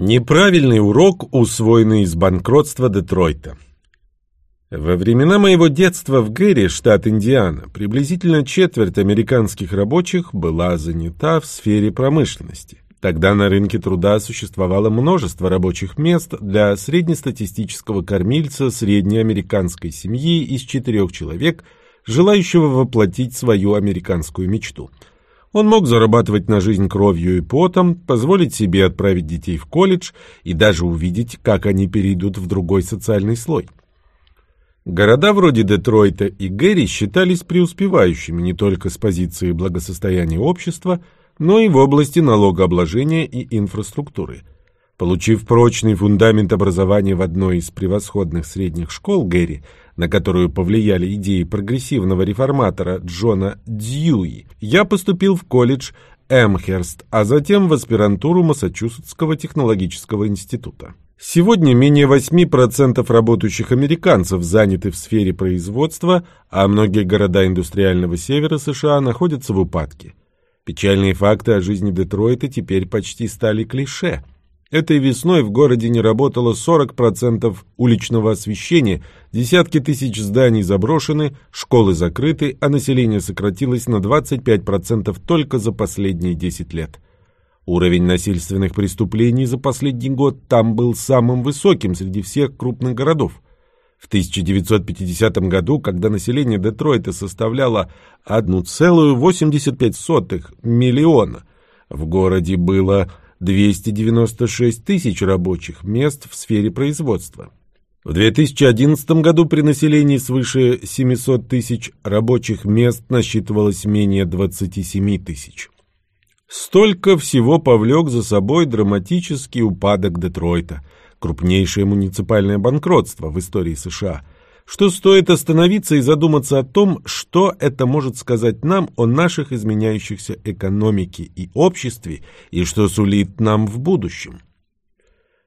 Неправильный урок, усвоенный из банкротства Детройта. Во времена моего детства в Гэри, штат Индиана, приблизительно четверть американских рабочих была занята в сфере промышленности. Тогда на рынке труда существовало множество рабочих мест для среднестатистического кормильца среднеамериканской семьи из четырех человек, желающего воплотить свою американскую мечту – он мог зарабатывать на жизнь кровью и потом, позволить себе отправить детей в колледж и даже увидеть, как они перейдут в другой социальный слой. Города вроде Детройта и Гэри считались преуспевающими не только с позиции благосостояния общества, но и в области налогообложения и инфраструктуры. Получив прочный фундамент образования в одной из превосходных средних школ Гэри, на которую повлияли идеи прогрессивного реформатора Джона Дьюи, я поступил в колледж Эмхерст, а затем в аспирантуру Массачусетского технологического института. Сегодня менее 8% работающих американцев заняты в сфере производства, а многие города индустриального севера США находятся в упадке. Печальные факты о жизни Детройта теперь почти стали клише – Этой весной в городе не работало 40% уличного освещения, десятки тысяч зданий заброшены, школы закрыты, а население сократилось на 25% только за последние 10 лет. Уровень насильственных преступлений за последний год там был самым высоким среди всех крупных городов. В 1950 году, когда население Детройта составляло 1,85 миллиона, в городе было 296 тысяч рабочих мест в сфере производства. В 2011 году при населении свыше 700 тысяч рабочих мест насчитывалось менее 27 тысяч. Столько всего повлек за собой драматический упадок Детройта, крупнейшее муниципальное банкротство в истории США – что стоит остановиться и задуматься о том, что это может сказать нам о наших изменяющихся экономике и обществе, и что сулит нам в будущем.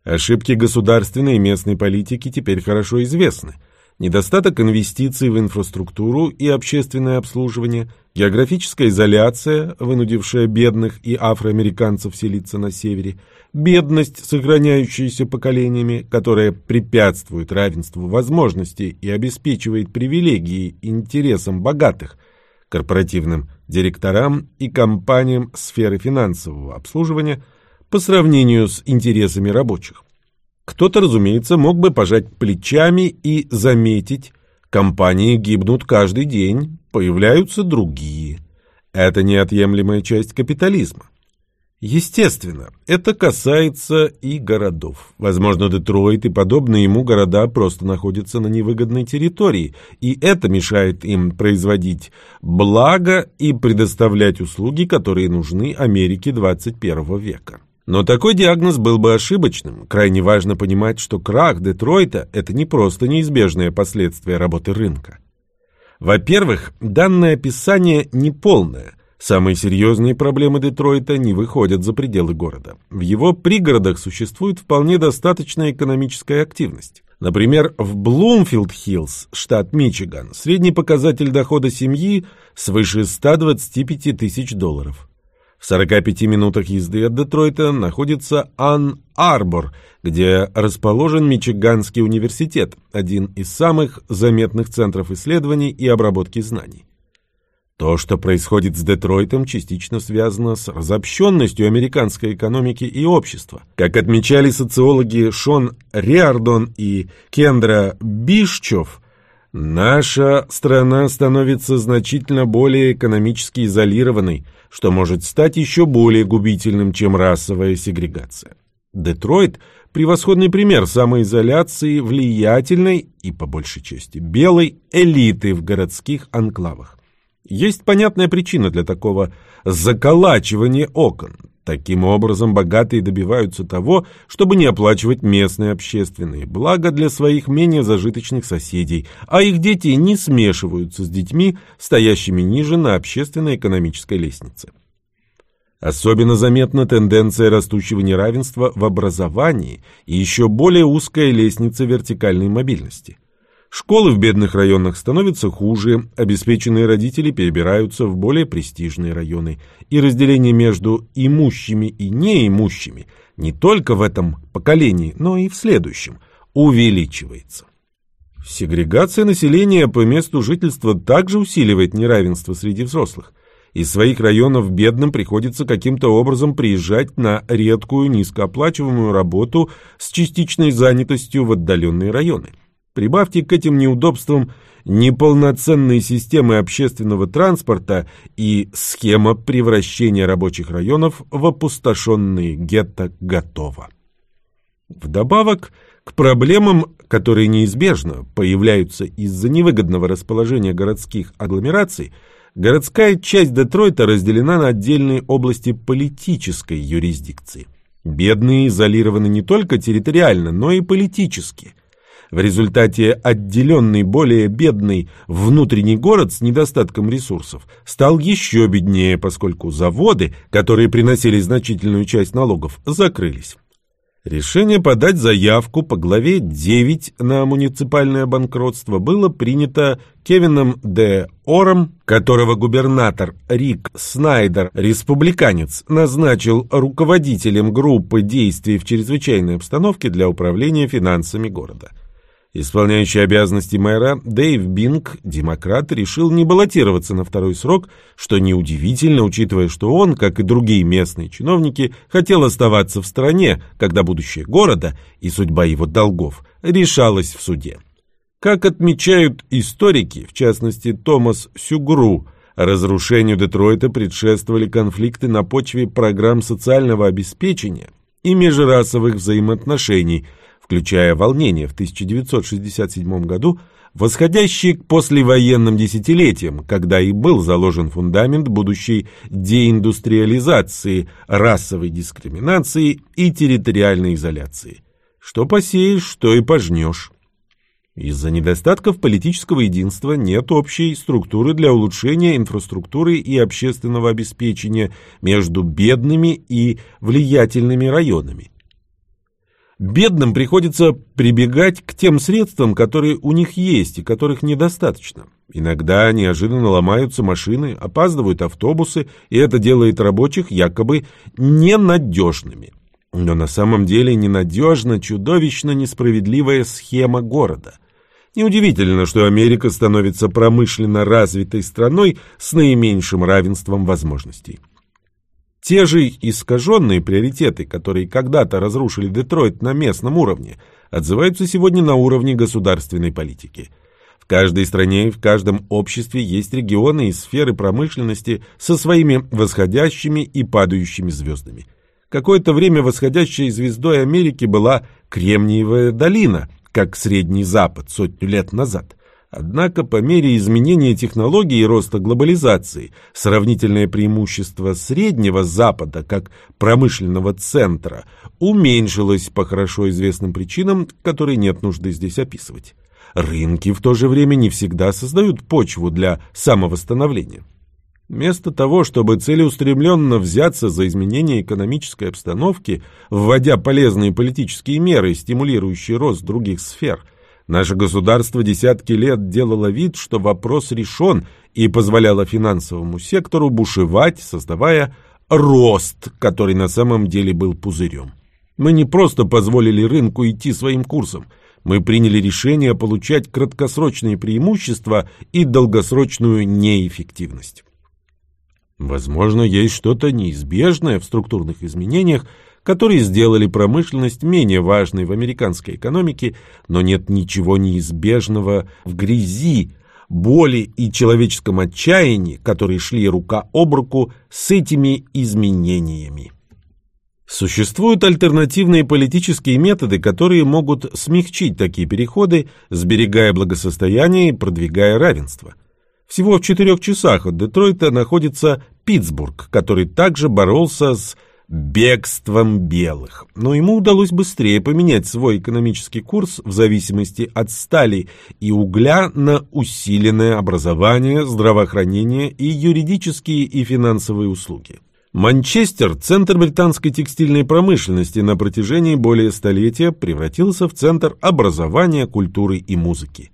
Ошибки государственной и местной политики теперь хорошо известны – недостаток инвестиций в инфраструктуру и общественное обслуживание, географическая изоляция, вынудившая бедных и афроамериканцев селиться на севере, бедность, сохраняющаяся поколениями, которая препятствует равенству возможностей и обеспечивает привилегии интересам богатых, корпоративным директорам и компаниям сферы финансового обслуживания по сравнению с интересами рабочих. Кто-то, разумеется, мог бы пожать плечами и заметить, компании гибнут каждый день, появляются другие. Это неотъемлемая часть капитализма. Естественно, это касается и городов. Возможно, Детройт и подобные ему города просто находятся на невыгодной территории, и это мешает им производить благо и предоставлять услуги, которые нужны Америке 21 века. Но такой диагноз был бы ошибочным. Крайне важно понимать, что крах Детройта – это не просто неизбежное последствие работы рынка. Во-первых, данное описание неполное. Самые серьезные проблемы Детройта не выходят за пределы города. В его пригородах существует вполне достаточная экономическая активность. Например, в Блумфилд-Хиллз, штат Мичиган, средний показатель дохода семьи свыше 125 тысяч долларов. В 45 минутах езды от Детройта находится Ан-Арбор, где расположен Мичиганский университет, один из самых заметных центров исследований и обработки знаний. То, что происходит с Детройтом, частично связано с разобщенностью американской экономики и общества. Как отмечали социологи Шон Риардон и Кендра Бишчев, наша страна становится значительно более экономически изолированной – что может стать еще более губительным, чем расовая сегрегация. Детройт – превосходный пример самоизоляции влиятельной и, по большей части, белой элиты в городских анклавах. Есть понятная причина для такого заколачивания окон. Таким образом, богатые добиваются того, чтобы не оплачивать местные общественные блага для своих менее зажиточных соседей, а их дети не смешиваются с детьми, стоящими ниже на общественно-экономической лестнице. Особенно заметна тенденция растущего неравенства в образовании и еще более узкая лестница вертикальной мобильности. Школы в бедных районах становятся хуже, обеспеченные родители перебираются в более престижные районы, и разделение между имущими и неимущими не только в этом поколении, но и в следующем, увеличивается. Сегрегация населения по месту жительства также усиливает неравенство среди взрослых. Из своих районов бедным приходится каким-то образом приезжать на редкую низкооплачиваемую работу с частичной занятостью в отдаленные районы. Прибавьте к этим неудобствам неполноценные системы общественного транспорта и схема превращения рабочих районов в опустошенные гетто готова. Вдобавок к проблемам, которые неизбежно появляются из-за невыгодного расположения городских агломераций, городская часть Детройта разделена на отдельные области политической юрисдикции. Бедные изолированы не только территориально, но и политически. В результате отделенный более бедный внутренний город с недостатком ресурсов стал еще беднее, поскольку заводы, которые приносили значительную часть налогов, закрылись. Решение подать заявку по главе 9 на муниципальное банкротство было принято Кевином Д. Ором, которого губернатор Рик Снайдер, республиканец, назначил руководителем группы действий в чрезвычайной обстановке для управления финансами города. Исполняющий обязанности мэра Дэйв Бинг, демократ, решил не баллотироваться на второй срок, что неудивительно, учитывая, что он, как и другие местные чиновники, хотел оставаться в стране, когда будущее города и судьба его долгов решалась в суде. Как отмечают историки, в частности Томас Сюгру, разрушению Детройта предшествовали конфликты на почве программ социального обеспечения и межрасовых взаимоотношений – включая волнения в 1967 году, восходящие к послевоенным десятилетиям, когда и был заложен фундамент будущей деиндустриализации, расовой дискриминации и территориальной изоляции. Что посеешь, что и пожнешь. Из-за недостатков политического единства нет общей структуры для улучшения инфраструктуры и общественного обеспечения между бедными и влиятельными районами. Бедным приходится прибегать к тем средствам, которые у них есть и которых недостаточно. Иногда неожиданно ломаются машины, опаздывают автобусы, и это делает рабочих якобы ненадежными. Но на самом деле ненадежна чудовищно несправедливая схема города. Неудивительно, что Америка становится промышленно развитой страной с наименьшим равенством возможностей. Те же искаженные приоритеты, которые когда-то разрушили Детройт на местном уровне, отзываются сегодня на уровне государственной политики. В каждой стране и в каждом обществе есть регионы и сферы промышленности со своими восходящими и падающими звездами. Какое-то время восходящей звездой Америки была Кремниевая долина, как Средний Запад сотню лет назад – Однако по мере изменения технологий и роста глобализации сравнительное преимущество Среднего Запада как промышленного центра уменьшилось по хорошо известным причинам, которые нет нужды здесь описывать. Рынки в то же время не всегда создают почву для самовосстановления. Вместо того, чтобы целеустремленно взяться за изменение экономической обстановки, вводя полезные политические меры, стимулирующие рост других сфер – Наше государство десятки лет делало вид, что вопрос решен, и позволяло финансовому сектору бушевать, создавая рост, который на самом деле был пузырем. Мы не просто позволили рынку идти своим курсом, мы приняли решение получать краткосрочные преимущества и долгосрочную неэффективность. Возможно, есть что-то неизбежное в структурных изменениях, которые сделали промышленность менее важной в американской экономике, но нет ничего неизбежного в грязи, боли и человеческом отчаянии, которые шли рука об руку с этими изменениями. Существуют альтернативные политические методы, которые могут смягчить такие переходы, сберегая благосостояние и продвигая равенство. Всего в четырех часах от Детройта находится Питтсбург, который также боролся с бегством белых. Но ему удалось быстрее поменять свой экономический курс в зависимости от стали и угля на усиленное образование, здравоохранение и юридические и финансовые услуги. Манчестер, центр британской текстильной промышленности на протяжении более столетия, превратился в центр образования, культуры и музыки.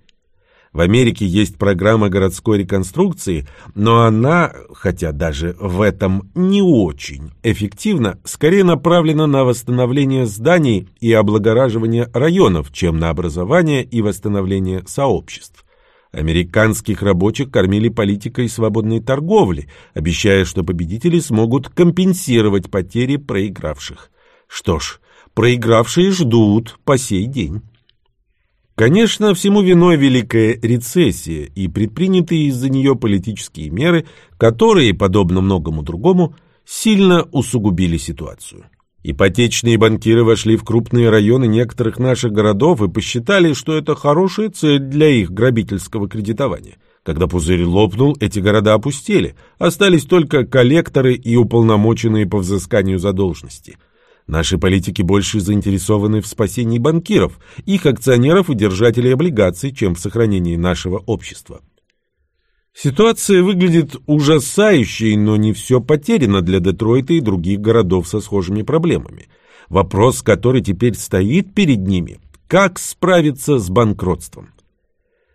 В Америке есть программа городской реконструкции, но она, хотя даже в этом не очень эффективна, скорее направлена на восстановление зданий и облагораживание районов, чем на образование и восстановление сообществ. Американских рабочих кормили политикой свободной торговли, обещая, что победители смогут компенсировать потери проигравших. Что ж, проигравшие ждут по сей день. Конечно, всему виной Великая рецессия и предпринятые из-за нее политические меры, которые, подобно многому другому, сильно усугубили ситуацию. Ипотечные банкиры вошли в крупные районы некоторых наших городов и посчитали, что это хорошая цель для их грабительского кредитования. Когда пузырь лопнул, эти города опустели, остались только коллекторы и уполномоченные по взысканию задолженности – Наши политики больше заинтересованы в спасении банкиров, их акционеров и держателей облигаций, чем в сохранении нашего общества. Ситуация выглядит ужасающей, но не все потеряно для Детройта и других городов со схожими проблемами. Вопрос, который теперь стоит перед ними – как справиться с банкротством?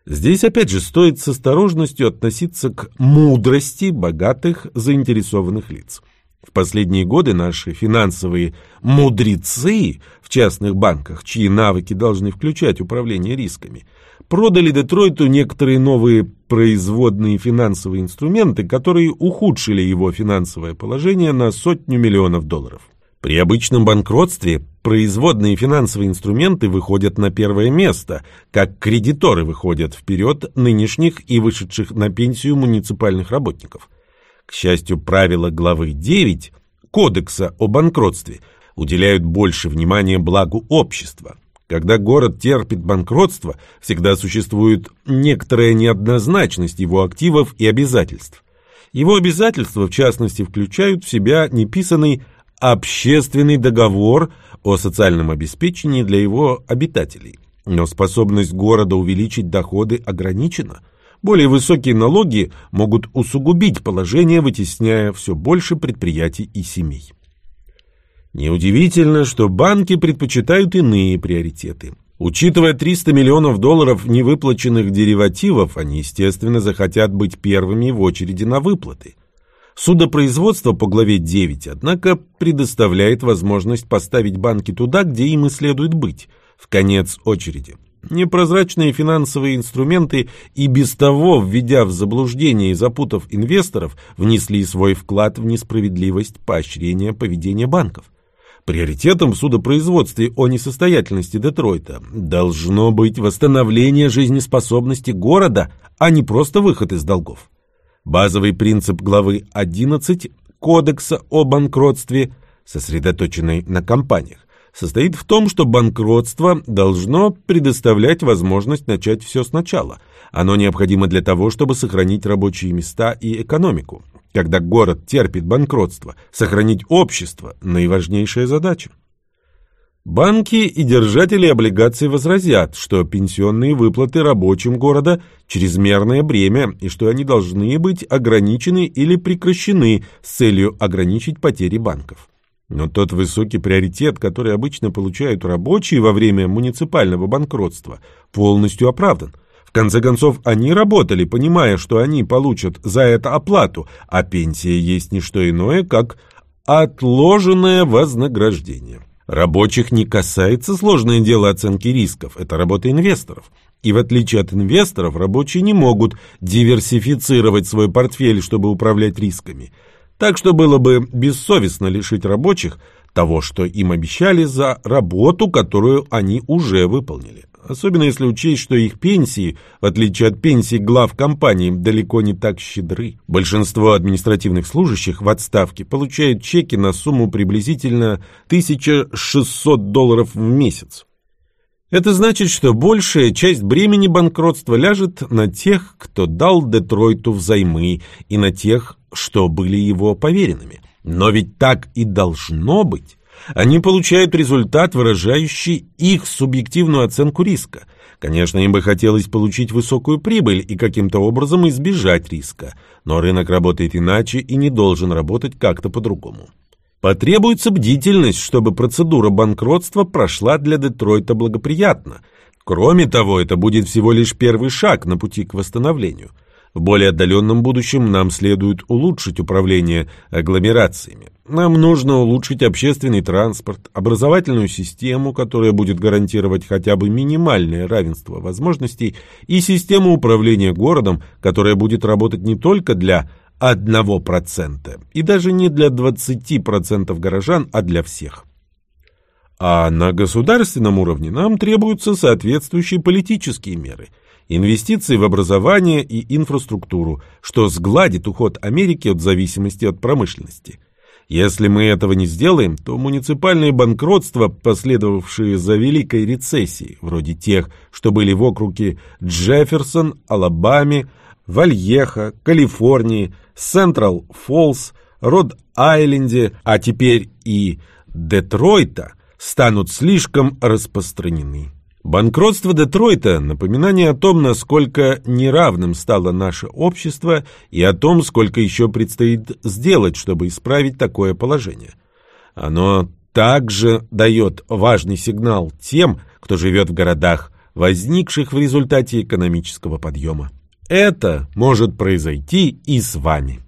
Здесь опять же стоит с осторожностью относиться к мудрости богатых заинтересованных лиц – в последние годы наши финансовые мудрецы в частных банках, чьи навыки должны включать управление рисками, продали Детройту некоторые новые производные финансовые инструменты, которые ухудшили его финансовое положение на сотню миллионов долларов. При обычном банкротстве производные финансовые инструменты выходят на первое место, как кредиторы выходят вперед нынешних и вышедших на пенсию муниципальных работников. К счастью, правила главы 9 Кодекса о банкротстве уделяют больше внимания благу общества. Когда город терпит банкротство, всегда существует некоторая неоднозначность его активов и обязательств. Его обязательства, в частности, включают в себя неписанный общественный договор о социальном обеспечении для его обитателей. Но способность города увеличить доходы ограничена – более высокие налоги могут усугубить положение, вытесняя все больше предприятий и семей. Неудивительно, что банки предпочитают иные приоритеты. Учитывая 300 миллионов долларов невыплаченных деривативов, они, естественно, захотят быть первыми в очереди на выплаты. Судопроизводство по главе 9, однако, предоставляет возможность поставить банки туда, где им и следует быть, в конец очереди. Непрозрачные финансовые инструменты и без того, введя в заблуждение и запутав инвесторов, внесли свой вклад в несправедливость поощрения поведения банков. Приоритетом в судопроизводстве о несостоятельности Детройта должно быть восстановление жизнеспособности города, а не просто выход из долгов. Базовый принцип главы 11 Кодекса о банкротстве, сосредоточенный на компаниях, состоит в том, что банкротство должно предоставлять возможность начать все сначала. Оно необходимо для того, чтобы сохранить рабочие места и экономику. Когда город терпит банкротство, сохранить общество – наиважнейшая задача. Банки и держатели облигаций возразят, что пенсионные выплаты рабочим города – чрезмерное бремя и что они должны быть ограничены или прекращены с целью ограничить потери банков. Но тот высокий приоритет, который обычно получают рабочие во время муниципального банкротства, полностью оправдан. В конце концов, они работали, понимая, что они получат за это оплату, а пенсия есть не что иное, как отложенное вознаграждение. Рабочих не касается сложное дело оценки рисков, это работа инвесторов. И в отличие от инвесторов, рабочие не могут диверсифицировать свой портфель, чтобы управлять рисками – так что было бы бессовестно лишить рабочих того, что им обещали за работу, которую они уже выполнили. Особенно если учесть, что их пенсии, в отличие от пенсий глав компаний, далеко не так щедры. Большинство административных служащих в отставке получают чеки на сумму приблизительно 1600 долларов в месяц. Это значит, что большая часть бремени банкротства ляжет на тех, кто дал Детройту взаймы, и на тех, что были его поверенными. Но ведь так и должно быть. Они получают результат, выражающий их субъективную оценку риска. Конечно, им бы хотелось получить высокую прибыль и каким-то образом избежать риска, но рынок работает иначе и не должен работать как-то по-другому. Потребуется бдительность, чтобы процедура банкротства прошла для Детройта благоприятно. Кроме того, это будет всего лишь первый шаг на пути к восстановлению. В более отдаленном будущем нам следует улучшить управление агломерациями. Нам нужно улучшить общественный транспорт, образовательную систему, которая будет гарантировать хотя бы минимальное равенство возможностей, и систему управления городом, которая будет работать не только для 1% и даже не для 20% горожан, а для всех. А на государственном уровне нам требуются соответствующие политические меры – инвестиции в образование и инфраструктуру, что сгладит уход Америки от зависимости от промышленности. Если мы этого не сделаем, то муниципальные банкротства, последовавшие за Великой рецессией, вроде тех, что были в округе Джефферсон, Алабаме, Вальеха, Калифорнии, Централ Фоллс, Род-Айленде, а теперь и Детройта, станут слишком распространены. Банкротство Детройта – напоминание о том, насколько неравным стало наше общество и о том, сколько еще предстоит сделать, чтобы исправить такое положение. Оно также дает важный сигнал тем, кто живет в городах, возникших в результате экономического подъема. Это может произойти и с вами.